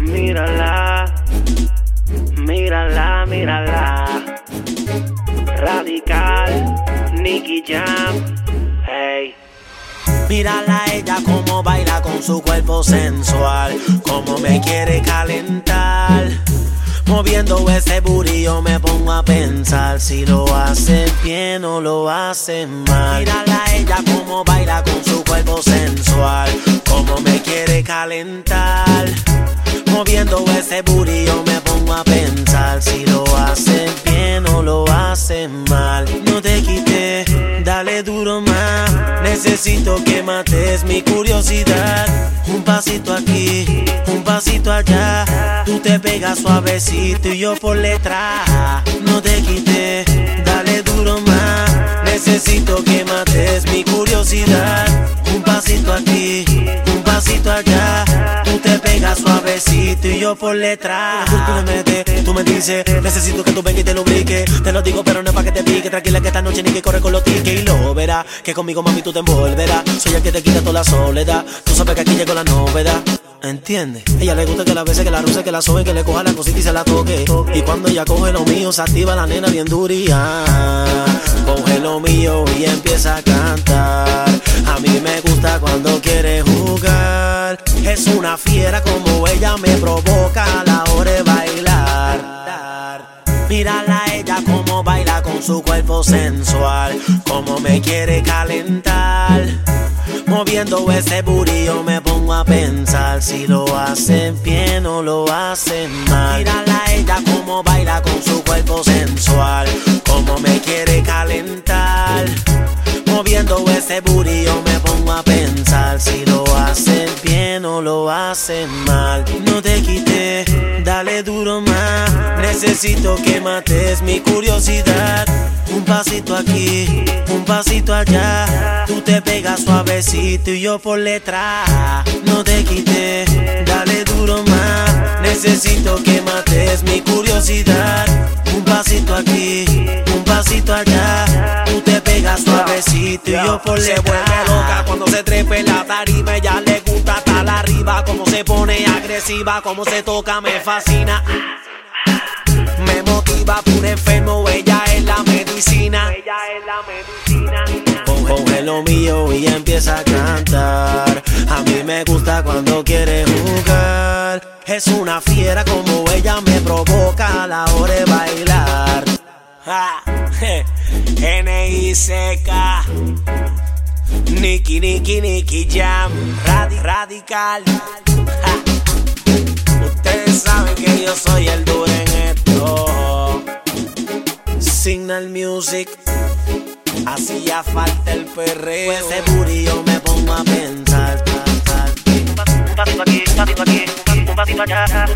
Mírala, mírala, mírala. Radical, Nicky Jam, hey. Mírala ella como baila con su cuerpo sensual, como me quiere calentar. Moviendo ese burillo me pongo a pensar si lo hace bien o lo hace mal. Mírala ella como baila con su cuerpo sensual, Moviendo ese burillo me pongo a pensar si lo hace bien o lo hace mal. No te quité, dale duro más. Necesito que mates mi curiosidad. Un pasito aquí, un pasito allá. Tú te pegas suavecito y yo por letra. No te quité, dale duro más. Necesito que mates mi yo por letra. Tú, me dices, necesito que tú vengas y te lubrique. Te lo digo, pero no es pa' que te pique. Tranquila que esta noche ni que corre con los tickets y lo verás. Que conmigo, mami, tú te envolverás. Soy el que te quita toda la soledad. Tú sabes que aquí llegó la novedad. ¿Entiendes? Ella le gusta que la bese, que la ruse, que la sobe, que le coja la cosita y se la toque. Y cuando ella coge lo mío, se activa la nena bien duría. Coge lo mío y empieza a cantar. A mí me gusta cuando quiere jugar. Es una fiera como ella me provoca a la hora de bailar. Mírala ella como baila con su cuerpo sensual, como me quiere calentar. Moviendo ese burillo me pongo a pensar si lo hace bien o lo hace mal. Mírala ella como baila con su cuerpo sensual, como me quiere calentar. Moviendo ese burillo me pongo a pensar si lo hace bien o lo hace mal. No te quité, dale duro más. Necesito que mates mi curiosidad. Un pasito aquí, un pasito allá. Tú te pegas suavecito y yo por letra. No te quité, dale duro más. Necesito que mates mi curiosidad. Un pasito aquí, un pasito allá. Tú te pegas suavecito y yo por Se letra. vuelve loca cuando se trepe la tarima. Ella le se pone agresiva, como se toca, me fascina. Me motiva por enfermo. Ella es la medicina. Ella es la medicina. Lo mío y empieza a cantar. A mí me gusta cuando quiere jugar. Es una fiera como ella me provoca a la hora de bailar. N-I-C-K. Nicky, Nicky, Nicky Jam. Radi- radical. Yo soy el duro en esto. Signal Music. Hacía falta el perreo. Ese burillo me pongo a pensar. Un pasito aquí, un pasito aquí, un pasito allá.